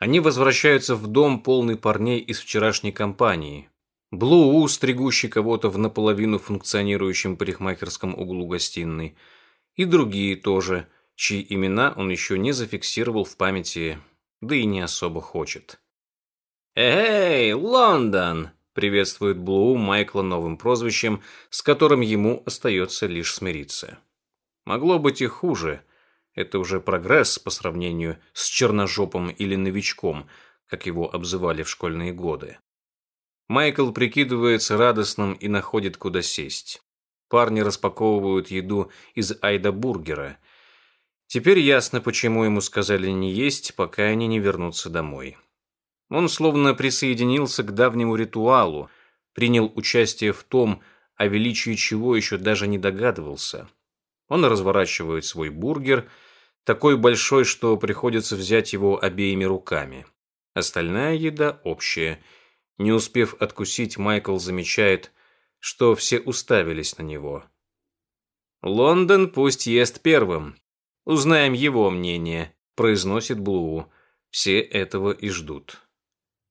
Они возвращаются в дом, полный парней из вчерашней компании. Блуу, стригущий кого-то в наполовину функционирующем парикмахерском углу гостиной, и другие тоже, чьи имена он еще не зафиксировал в памяти, да и не особо хочет. «Эй, Лондон!» — приветствует Блуу Майкла новым прозвищем, с которым ему остается лишь смириться. Могло быть и хуже. Это уже прогресс по сравнению с черножопом или новичком, как его обзывали в школьные годы. Майкл прикидывается радостным и находит, куда сесть. Парни распаковывают еду из Айда-бургера. Теперь ясно, почему ему сказали не есть, пока они не вернутся домой. Он словно присоединился к давнему ритуалу, принял участие в том, о величии чего еще даже не догадывался – он разворачивает свой бургер, такой большой, что приходится взять его обеими руками. Остальная еда общая. Не успев откусить, Майкл замечает, что все уставились на него. «Лондон пусть ест первым. Узнаем его мнение», – произносит Блуу. Все этого и ждут.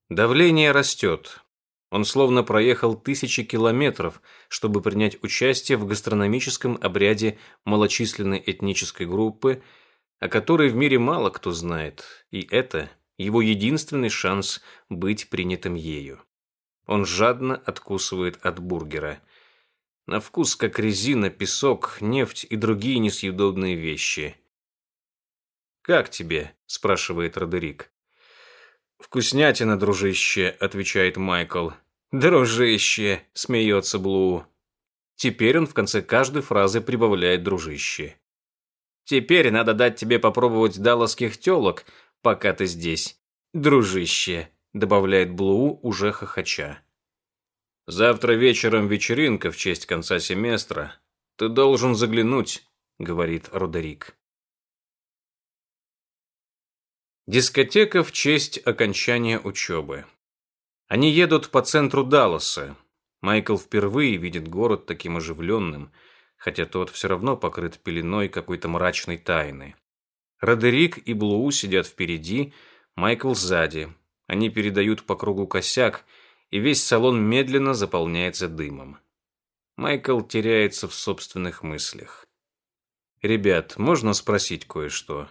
Давление растет. Он словно проехал тысячи километров, чтобы принять участие в гастрономическом обряде малочисленной этнической группы, о которой в мире мало кто знает, и это его единственный шанс быть принятым ею. Он жадно откусывает от бургера. На вкус как резина, песок, нефть и другие несъедобные вещи. «Как тебе?» – спрашивает Родерик. «Вкуснятина, дружище», — отвечает Майкл. «Дружище», — смеется Блу. Теперь он в конце каждой фразы прибавляет «дружище». «Теперь надо дать тебе попробовать далласских телок, пока ты здесь. Дружище», — добавляет Блу уже хохоча. «Завтра вечером вечеринка в честь конца семестра. Ты должен заглянуть», — говорит Родерик. Дискотека в честь окончания учебы. Они едут по центру Далласа. Майкл впервые видит город таким оживленным, хотя тот все равно покрыт пеленой какой-то мрачной тайны. Родерик и Блуу сидят впереди, Майкл сзади. Они передают по кругу косяк, и весь салон медленно заполняется дымом. Майкл теряется в собственных мыслях. «Ребят, можно спросить кое-что?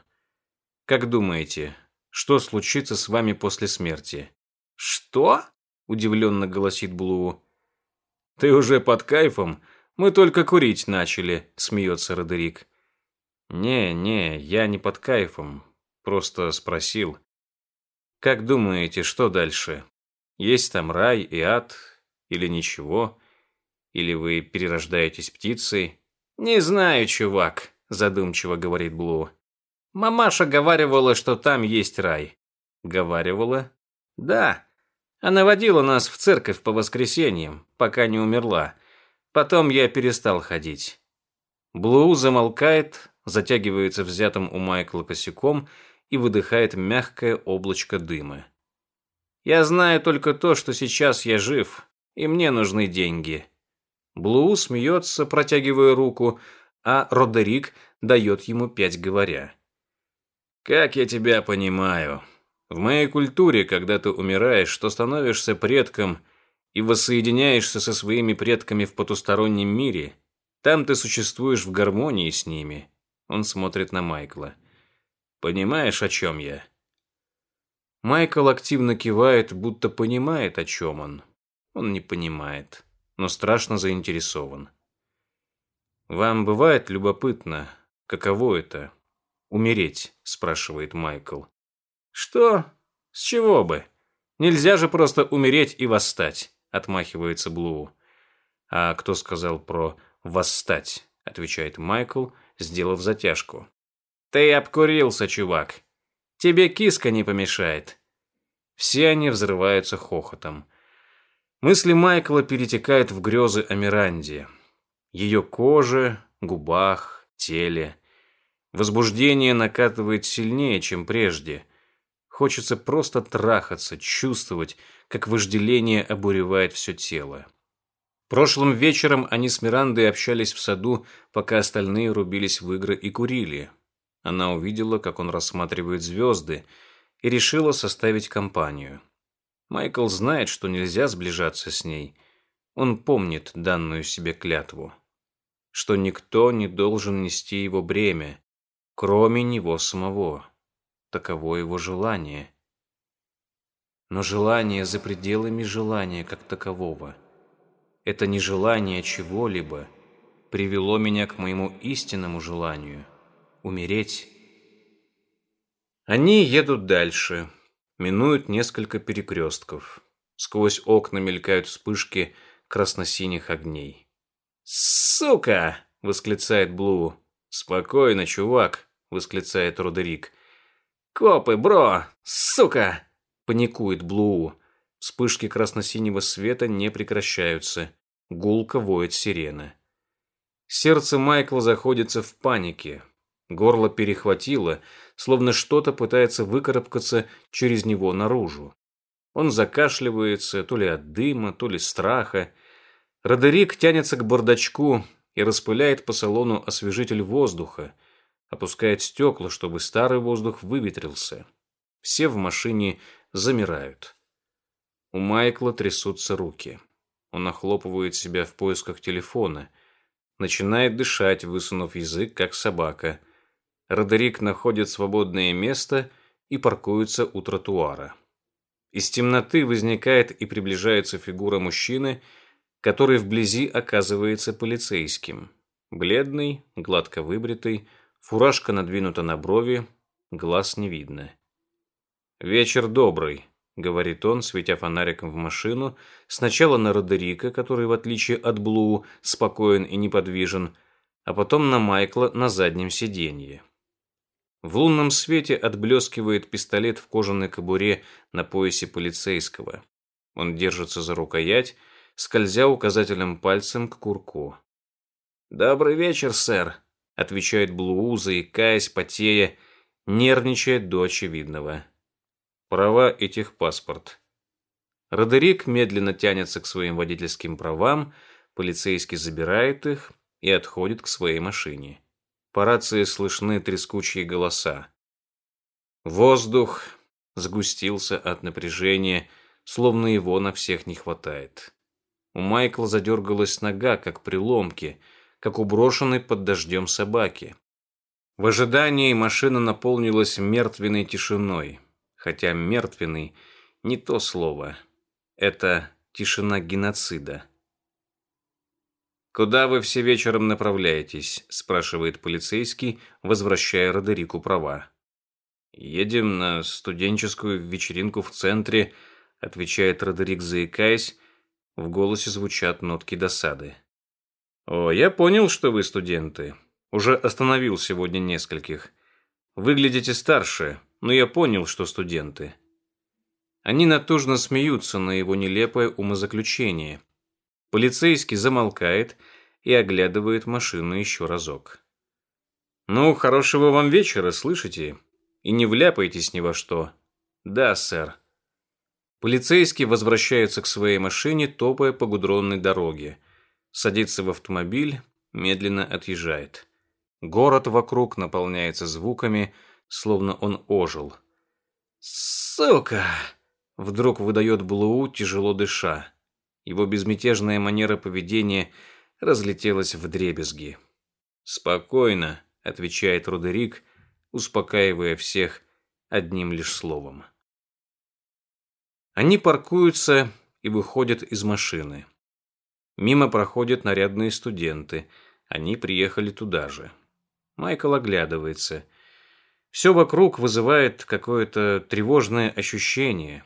Как думаете, что случится с вами после смерти?» «Что?» – удивленно голосит Блу. «Ты уже под кайфом? Мы только курить начали», – смеется Родерик. «Не, не, я не под кайфом. Просто спросил. Как думаете, что дальше? Есть там рай и ад? Или ничего? Или вы перерождаетесь птицей?» «Не знаю, чувак», – задумчиво говорит Блу. Мамаша говаривала, что там есть рай. Говаривала? Да. Она водила нас в церковь по воскресеньям, пока не умерла. Потом я перестал ходить. Блу замолкает, затягивается взятым у Майкла косяком и выдыхает мягкое облачко дыма. Я знаю только то, что сейчас я жив, и мне нужны деньги. Блу смеется, протягивая руку, а Родерик дает ему пять говоря. Как я тебя понимаю. В моей культуре, когда ты умираешь, то становишься предком и воссоединяешься со своими предками в потустороннем мире, там ты существуешь в гармонии с ними. Он смотрит на Майкла. Понимаешь, о чем я? Майкл активно кивает, будто понимает, о чем он. Он не понимает, но страшно заинтересован. Вам бывает любопытно, каково это умереть?» – спрашивает Майкл. «Что? С чего бы? Нельзя же просто умереть и восстать», – отмахивается Блу. «А кто сказал про «восстать»?» – отвечает Майкл, сделав затяжку. «Ты обкурился, чувак. Тебе киска не помешает». Все они взрываются хохотом. Мысли Майкла перетекают в грезы о Миранде. Ее коже, губах, теле. Возбуждение накатывает сильнее, чем прежде. Хочется просто трахаться, чувствовать, как вожделение обуревает все тело. Прошлым вечером они с Мирандой общались в саду, пока остальные рубились в игры и курили. Она увидела, как он рассматривает звезды, и решила составить компанию. Майкл знает, что нельзя сближаться с ней. Он помнит данную себе клятву. Что никто не должен нести его бремя, кроме него самого. Таково его желание. Но желание за пределами желания как такового. Это нежелание чего-либо привело меня к моему истинному желанию — умереть. Они едут дальше, минуют несколько перекрестков. Сквозь окна мелькают вспышки красно-синих огней. «Сука!» — восклицает Блу. «Спокойно, чувак!» — восклицает Родерик. «Копы, бро! Сука!» — паникует Блу. Вспышки красно-синего света не прекращаются. Гулко воет сирена. Сердце Майкла заходится в панике. Горло перехватило, словно что-то пытается выкарабкаться через него наружу. Он закашливается то ли от дыма, то ли страха. Родерик тянется к бардачку и распыляет по салону освежитель воздуха, опускает стекла, чтобы старый воздух выветрился. Все в машине замирают. У Майкла трясутся руки. Он охлопывает себя в поисках телефона, начинает дышать, высунув язык, как собака. Родерик находит свободное место и паркуется у тротуара. Из темноты возникает и приближается фигура мужчины, который вблизи оказывается полицейским. Бледный, гладко выбритый, фуражка надвинута на брови, глаз не видно. «Вечер добрый», — говорит он, светя фонариком в машину, сначала на Родерика, который, в отличие от Блу, спокоен и неподвижен, а потом на Майкла на заднем сиденье. В лунном свете отблескивает пистолет в кожаной кобуре на поясе полицейского. Он держится за рукоять, скользя указательным пальцем к курку. «Добрый вечер, сэр», — отвечает Блуу, заикаясь, потея, нервничает до очевидного. Права и техпаспорт. Родерик медленно тянется к своим водительским правам, полицейский забирает их и отходит к своей машине. По рации слышны трескучие голоса. Воздух сгустился от напряжения, словно его на всех не хватает. У Майкла задергалась нога, как при ломке, как у под дождем собаки. В ожидании машина наполнилась мертвенной тишиной, хотя мертвенный – не то слово. Это тишина геноцида. «Куда вы все вечером направляетесь?» – спрашивает полицейский, возвращая Родерику права. «Едем на студенческую вечеринку в центре», – отвечает Родерик, заикаясь. В голосе звучат нотки досады. «О, я понял, что вы студенты. Уже остановил сегодня нескольких. Выглядите старше, но я понял, что студенты». Они натужно смеются на его нелепое умозаключение – Полицейский замолкает и оглядывает машину еще разок. «Ну, хорошего вам вечера, слышите? И не вляпайтесь ни во что». «Да, сэр». Полицейский возвращается к своей машине, топая по гудронной дороге. Садится в автомобиль, медленно отъезжает. Город вокруг наполняется звуками, словно он ожил. «Сука!» Вдруг выдает Блуу, тяжело дыша. Его безмятежная манера поведения разлетелась в дребезги. «Спокойно», — отвечает Родерик, успокаивая всех одним лишь словом. Они паркуются и выходят из машины. Мимо проходят нарядные студенты. Они приехали туда же. Майкл оглядывается. Все вокруг вызывает какое-то тревожное ощущение,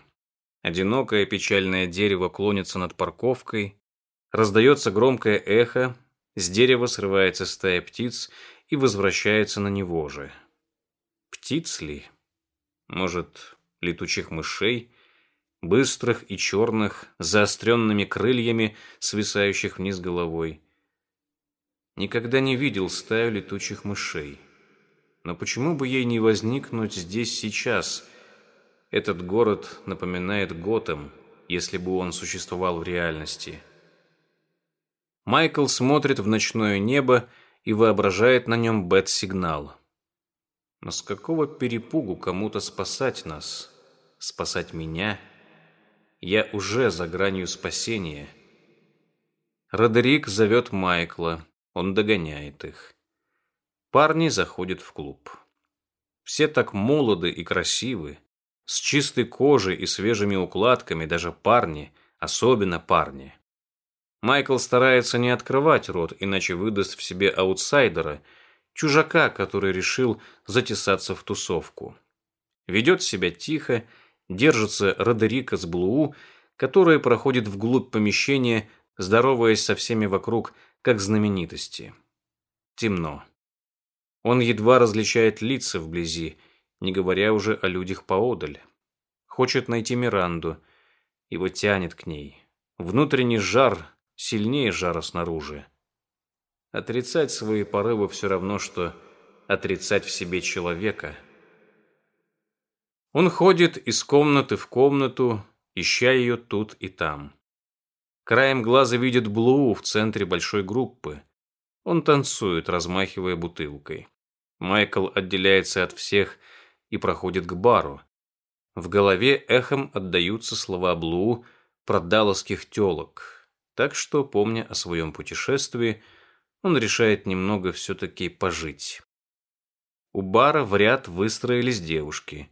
Одинокое печальное дерево клонится над парковкой, раздается громкое эхо, с дерева срывается стая птиц и возвращается на него же. Птиц ли? Может, летучих мышей, быстрых и черных, заостренными крыльями, свисающих вниз головой. Никогда не видел стаю летучих мышей. Но почему бы ей не возникнуть здесь сейчас? Этот город напоминает Готэм, если бы он существовал в реальности. Майкл смотрит в ночное небо и воображает на нем бет-сигнал. Но с какого перепугу кому-то спасать нас? Спасать меня? Я уже за гранью спасения. Родерик зовет Майкла. Он догоняет их. Парни заходят в клуб. Все так молоды и красивы, с чистой кожей и свежими укладками, даже парни, особенно парни. Майкл старается не открывать рот, иначе выдаст в себе аутсайдера, чужака, который решил затесаться в тусовку. Ведет себя тихо, держится Родерика с Блуу, которая проходит вглубь помещения, здороваясь со всеми вокруг, как знаменитости. Темно. Он едва различает лица вблизи, не говоря уже о людях поодаль. Хочет найти Миранду. Его тянет к ней. Внутренний жар сильнее жара снаружи. Отрицать свои порывы все равно, что отрицать в себе человека. Он ходит из комнаты в комнату, ища ее тут и там. Краем глаза видит Блу в центре большой группы. Он танцует, размахивая бутылкой. Майкл отделяется от всех и проходит к бару. В голове эхом отдаются слова Блу про далласских телок. Так что, помня о своем путешествии, он решает немного все-таки пожить. У бара в ряд выстроились девушки.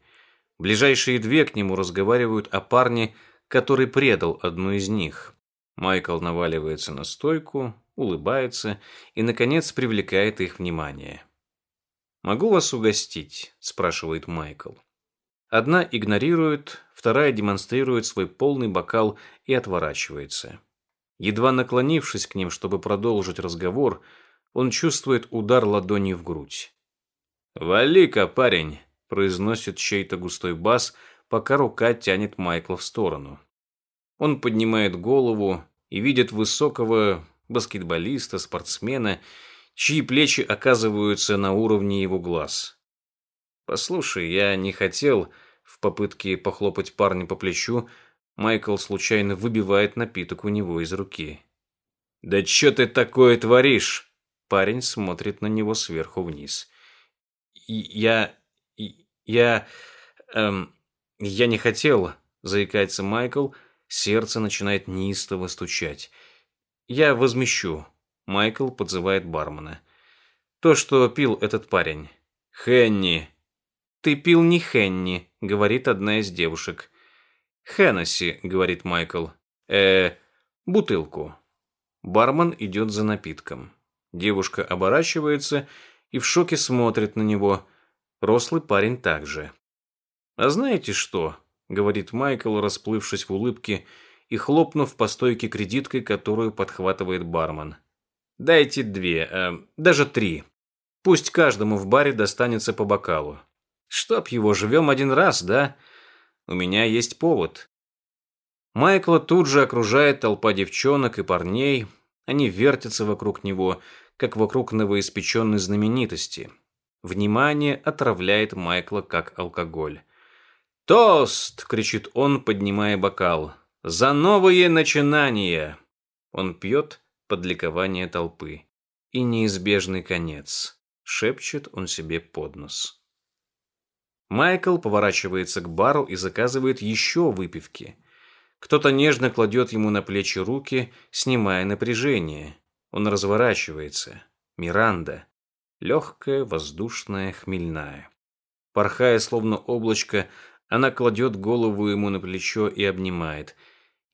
Ближайшие две к нему разговаривают о парне, который предал одну из них. Майкл наваливается на стойку, улыбается и, наконец, привлекает их внимание. «Могу вас угостить?» – спрашивает Майкл. Одна игнорирует, вторая демонстрирует свой полный бокал и отворачивается. Едва наклонившись к ним, чтобы продолжить разговор, он чувствует удар ладонью в грудь. «Вали-ка, парень!» – произносит чей-то густой бас, пока рука тянет Майкла в сторону. Он поднимает голову и видит высокого баскетболиста, спортсмена – чьи плечи оказываются на уровне его глаз. «Послушай, я не хотел...» В попытке похлопать парня по плечу, Майкл случайно выбивает напиток у него из руки. «Да что ты такое творишь?» Парень смотрит на него сверху вниз. «Я... я... эм... я не хотел...» Заикается Майкл, сердце начинает неистово стучать. «Я возмещу. Майкл подзывает бармена. То, что пил этот парень. Хенни. Ты пил не Хенни, говорит одна из девушек. Хеннесси, говорит Майкл. Э, бутылку. Бармен идет за напитком. Девушка оборачивается и в шоке смотрит на него. Рослый парень также. «А знаете что?» — говорит Майкл, расплывшись в улыбке и хлопнув по стойке кредиткой, которую подхватывает бармен. Дайте две, э, даже три. Пусть каждому в баре достанется по бокалу. Чтоб его, живем один раз, да? У меня есть повод. Майкла тут же окружает толпа девчонок и парней. Они вертятся вокруг него, как вокруг новоиспеченной знаменитости. Внимание отравляет Майкла, как алкоголь. «Тост!» — кричит он, поднимая бокал. «За новые начинания!» Он пьет, под ликование толпы. И неизбежный конец, шепчет он себе под нос. Майкл поворачивается к бару и заказывает еще выпивки. Кто-то нежно кладет ему на плечи руки, снимая напряжение. Он разворачивается. Миранда. Легкая, воздушная, хмельная. Порхая, словно облачко, она кладет голову ему на плечо и обнимает.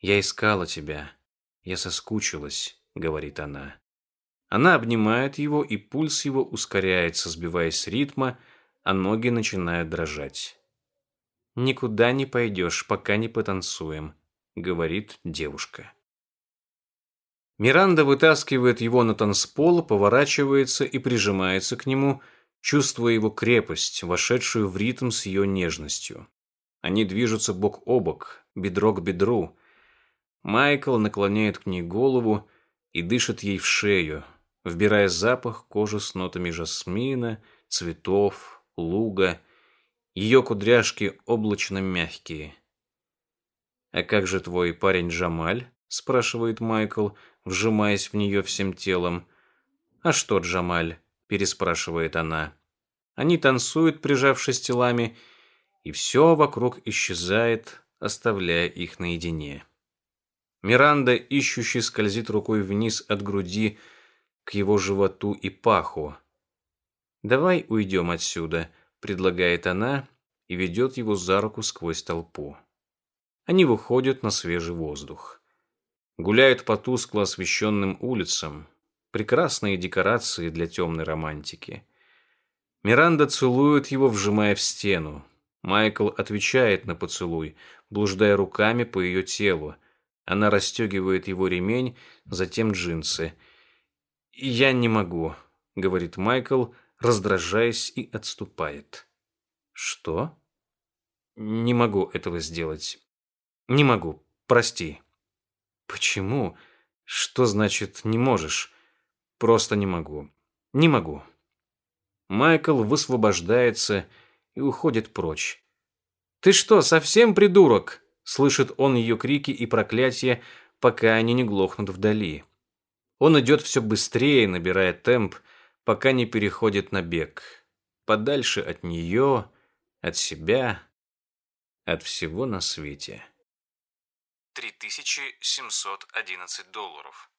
«Я искала тебя. Я соскучилась говорит она. Она обнимает его, и пульс его ускоряется, сбиваясь с ритма, а ноги начинают дрожать. «Никуда не пойдешь, пока не потанцуем», — говорит девушка. Миранда вытаскивает его на танцпол, поворачивается и прижимается к нему, чувствуя его крепость, вошедшую в ритм с ее нежностью. Они движутся бок о бок, бедро к бедру. Майкл наклоняет к ней голову и дышит ей в шею, вбирая запах кожи с нотами жасмина, цветов, луга. Ее кудряшки облачно мягкие. «А как же твой парень Джамаль?» – спрашивает Майкл, вжимаясь в нее всем телом. «А что, Джамаль?» – переспрашивает она. Они танцуют, прижавшись телами, и все вокруг исчезает, оставляя их наедине. Миранда, ищущий, скользит рукой вниз от груди к его животу и паху. «Давай уйдем отсюда», — предлагает она и ведет его за руку сквозь толпу. Они выходят на свежий воздух. Гуляют по тускло освещенным улицам. Прекрасные декорации для темной романтики. Миранда целует его, вжимая в стену. Майкл отвечает на поцелуй, блуждая руками по ее телу. Она расстегивает его ремень, затем джинсы. «Я не могу», — говорит Майкл, раздражаясь и отступает. «Что?» «Не могу этого сделать. Не могу. Прости». «Почему? Что значит «не можешь»?» «Просто не могу. Не могу». Майкл высвобождается и уходит прочь. «Ты что, совсем придурок?» Слышит он ее крики и проклятия, пока они не глохнут вдали. Он идет все быстрее, набирая темп, пока не переходит на бег. Подальше от нее, от себя, от всего на свете. 3711 долларов.